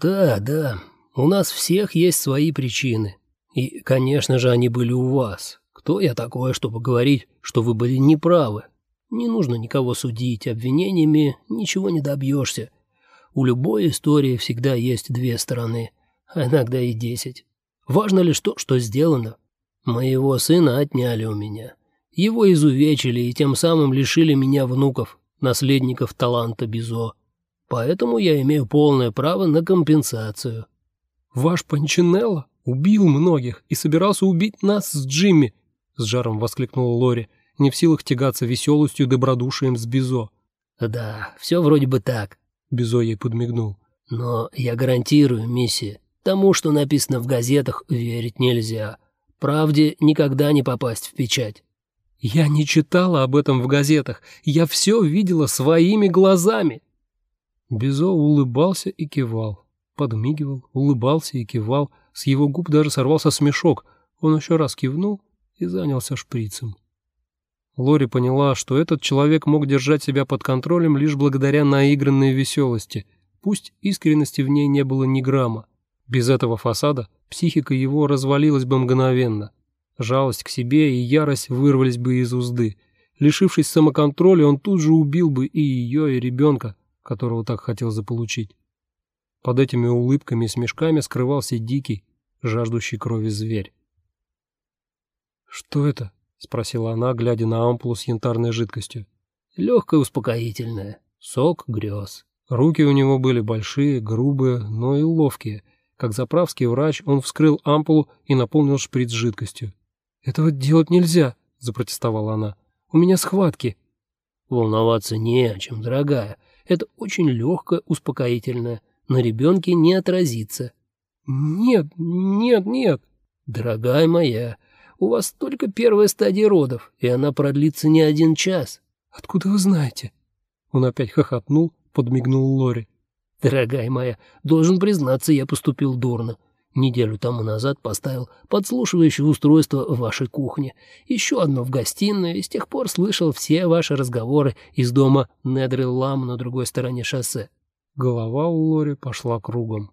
«Да, да, у нас всех есть свои причины. И, конечно же, они были у вас. Кто я такой, чтобы говорить, что вы были неправы? Не нужно никого судить, обвинениями ничего не добьешься. У любой истории всегда есть две стороны, а иногда и десять. Важно лишь то, что сделано. Моего сына отняли у меня. Его изувечили и тем самым лишили меня внуков, наследников таланта Бизо. Поэтому я имею полное право на компенсацию. «Ваш Панчинелло убил многих и собирался убить нас с Джимми!» — с жаром воскликнула Лори, не в силах тягаться веселостью и добродушием с Бизо. «Да, все вроде бы так», — Бизо ей подмигнул. «Но я гарантирую, миссия, тому, что написано в газетах, верить нельзя. Правде никогда не попасть в печать». «Я не читала об этом в газетах. Я все видела своими глазами». Бизо улыбался и кивал подмигивал, улыбался и кивал, с его губ даже сорвался смешок, он еще раз кивнул и занялся шприцем. Лори поняла, что этот человек мог держать себя под контролем лишь благодаря наигранной веселости, пусть искренности в ней не было ни грамма. Без этого фасада психика его развалилась бы мгновенно. Жалость к себе и ярость вырвались бы из узды. Лишившись самоконтроля, он тут же убил бы и ее, и ребенка, которого так хотел заполучить. Под этими улыбками и смешками скрывался дикий, жаждущий крови зверь. «Что это?» — спросила она, глядя на ампулу с янтарной жидкостью. «Легкое успокоительное. Сок грез». Руки у него были большие, грубые, но и ловкие. Как заправский врач, он вскрыл ампулу и наполнил шприц жидкостью. «Этого делать нельзя», — запротестовала она. «У меня схватки». «Волноваться не о чем, дорогая. Это очень легкое успокоительное на ребенке не отразится. «Нет, нет, нет!» «Дорогая моя, у вас только первая стадия родов, и она продлится не один час». «Откуда вы знаете?» Он опять хохотнул, подмигнул Лори. «Дорогая моя, должен признаться, я поступил дурно. Неделю тому назад поставил подслушивающее устройство в вашей кухне, еще одно в гостиной, и с тех пор слышал все ваши разговоры из дома Недры Лам на другой стороне шоссе. Голова у Лори пошла кругом.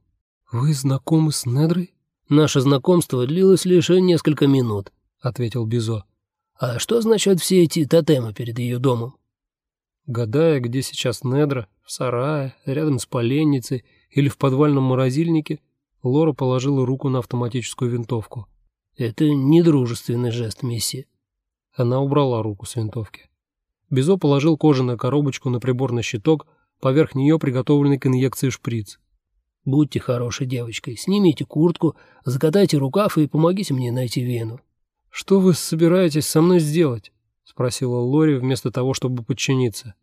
«Вы знакомы с Недрой?» «Наше знакомство длилось лишь несколько минут», — ответил Бизо. «А что означают все эти тотемы перед ее домом?» Гадая, где сейчас Недра, в сарае, рядом с поленницей или в подвальном морозильнике, Лора положила руку на автоматическую винтовку. «Это недружественный жест, мисси». Она убрала руку с винтовки. Бизо положил кожаную коробочку на приборный щиток, поверх нее приготовленный к инъекции шприц. «Будьте хорошей девочкой, снимите куртку, закатайте рукав и помогите мне найти вену». «Что вы собираетесь со мной сделать?» — спросила Лори вместо того, чтобы подчиниться.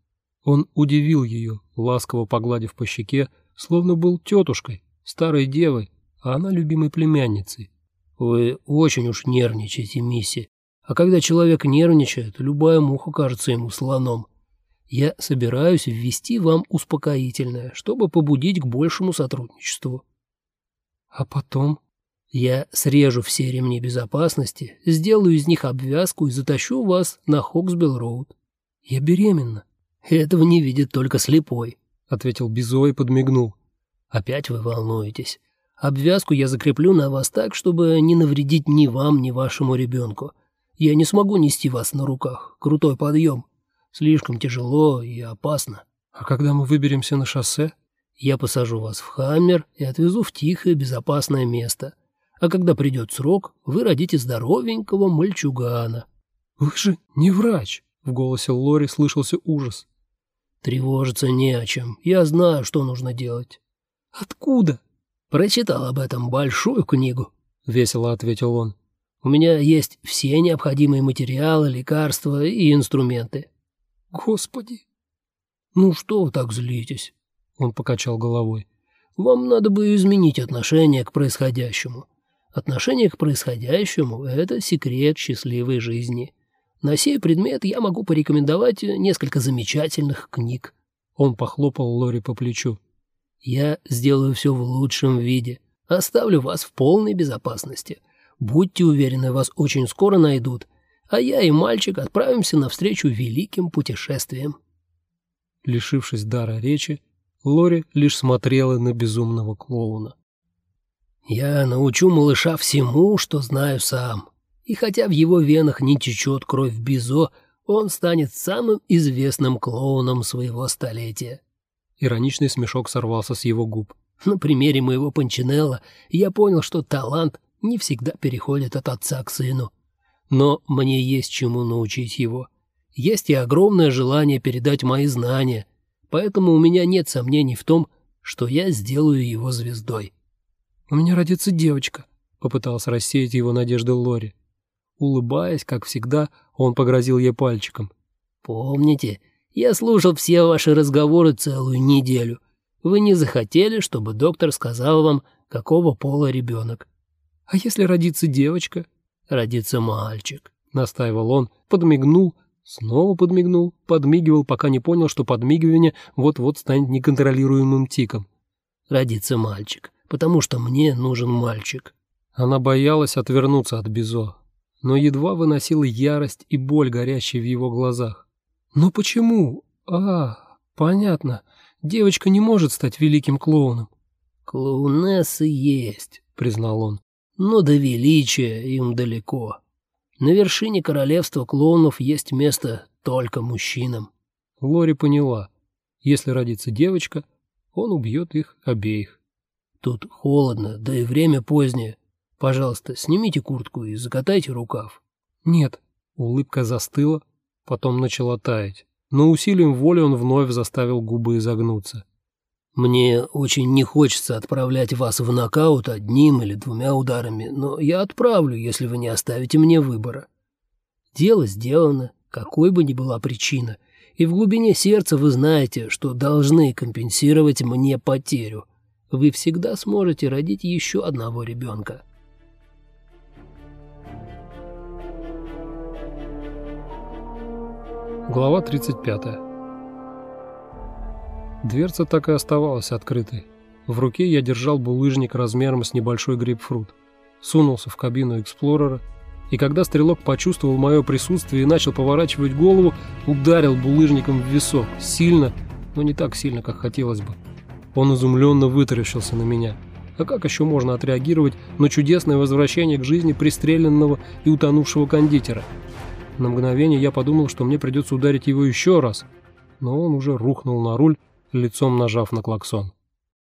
Он удивил ее, ласково погладив по щеке, словно был тетушкой, старой девой, а она любимой племянницей. «Вы очень уж нервничаете, мисси. А когда человек нервничает, любая муха кажется ему слоном. Я собираюсь ввести вам успокоительное, чтобы побудить к большему сотрудничеству. А потом? Я срежу все ремни безопасности, сделаю из них обвязку и затащу вас на Хоксбилл-роуд. Я беременна. Этого не видит только слепой, — ответил Бизо и подмигнул. Опять вы волнуетесь. Обвязку я закреплю на вас так, чтобы не навредить ни вам, ни вашему ребенку. Я не смогу нести вас на руках. Крутой подъем. Слишком тяжело и опасно. А когда мы выберемся на шоссе? Я посажу вас в Хаммер и отвезу в тихое, безопасное место. А когда придет срок, вы родите здоровенького мальчугана. Вы же не врач. В голосе Лори слышался ужас. Тревожиться не о чем. Я знаю, что нужно делать. Откуда? Прочитал об этом большую книгу, весело ответил он. У меня есть все необходимые материалы, лекарства и инструменты. Господи! Ну что вы так злитесь? Он покачал головой. Вам надо бы изменить отношение к происходящему. Отношение к происходящему — это секрет счастливой жизни. На сей предмет я могу порекомендовать несколько замечательных книг. Он похлопал Лори по плечу. Я сделаю все в лучшем виде. Оставлю вас в полной безопасности. Будьте уверены, вас очень скоро найдут, а я и мальчик отправимся навстречу великим путешествиям. Лишившись дара речи, Лори лишь смотрела на безумного клоуна. «Я научу малыша всему, что знаю сам. И хотя в его венах не течет кровь Бизо, он станет самым известным клоуном своего столетия». Ироничный смешок сорвался с его губ. На примере моего Панчинелла я понял, что талант не всегда переходит от отца к сыну. Но мне есть чему научить его. Есть и огромное желание передать мои знания, поэтому у меня нет сомнений в том, что я сделаю его звездой. «У меня родится девочка», — попытался рассеять его надежды Лори. Улыбаясь, как всегда, он погрозил ей пальчиком. «Помните, я слушал все ваши разговоры целую неделю. Вы не захотели, чтобы доктор сказал вам, какого пола ребенок. А если родится девочка? Родится мальчик, настаивал он, подмигнул, снова подмигнул, подмигивал, пока не понял, что подмигивание вот-вот станет неконтролируемым тиком. Родится мальчик, потому что мне нужен мальчик. Она боялась отвернуться от Бизо, но едва выносила ярость и боль, горящие в его глазах. «Но почему? А, понятно. Девочка не может стать великим клоуном. «Клоунессы есть», — признал он, — «но до величия им далеко. На вершине королевства клоунов есть место только мужчинам». Лори поняла, если родится девочка, он убьет их обеих. «Тут холодно, да и время позднее. Пожалуйста, снимите куртку и закатайте рукав». «Нет». Улыбка застыла, потом начала таять но усилием воли он вновь заставил губы изогнуться. «Мне очень не хочется отправлять вас в нокаут одним или двумя ударами, но я отправлю, если вы не оставите мне выбора. Дело сделано, какой бы ни была причина, и в глубине сердца вы знаете, что должны компенсировать мне потерю. Вы всегда сможете родить еще одного ребенка». Глава 35. Дверца так и оставалась открытой. В руке я держал булыжник размером с небольшой грейпфрут. Сунулся в кабину эксплорера, и когда стрелок почувствовал мое присутствие и начал поворачивать голову, ударил булыжником в висок, сильно, но не так сильно, как хотелось бы. Он изумленно вытаращился на меня. А как еще можно отреагировать на чудесное возвращение к жизни пристреленного и утонувшего кондитера? На мгновение я подумал, что мне придется ударить его еще раз, но он уже рухнул на руль, лицом нажав на клаксон.